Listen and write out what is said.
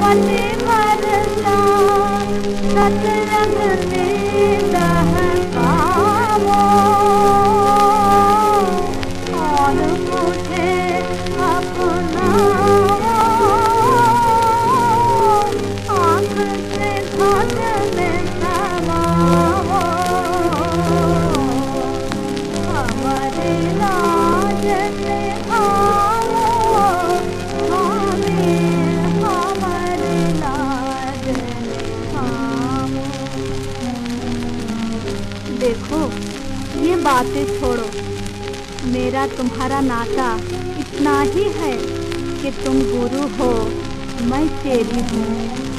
मणि मर देखो, ये बातें छोड़ो। मेरा तुम्हारा नाता इतना ही है कि तुम गुरु हो, मैं तेरी हूँ।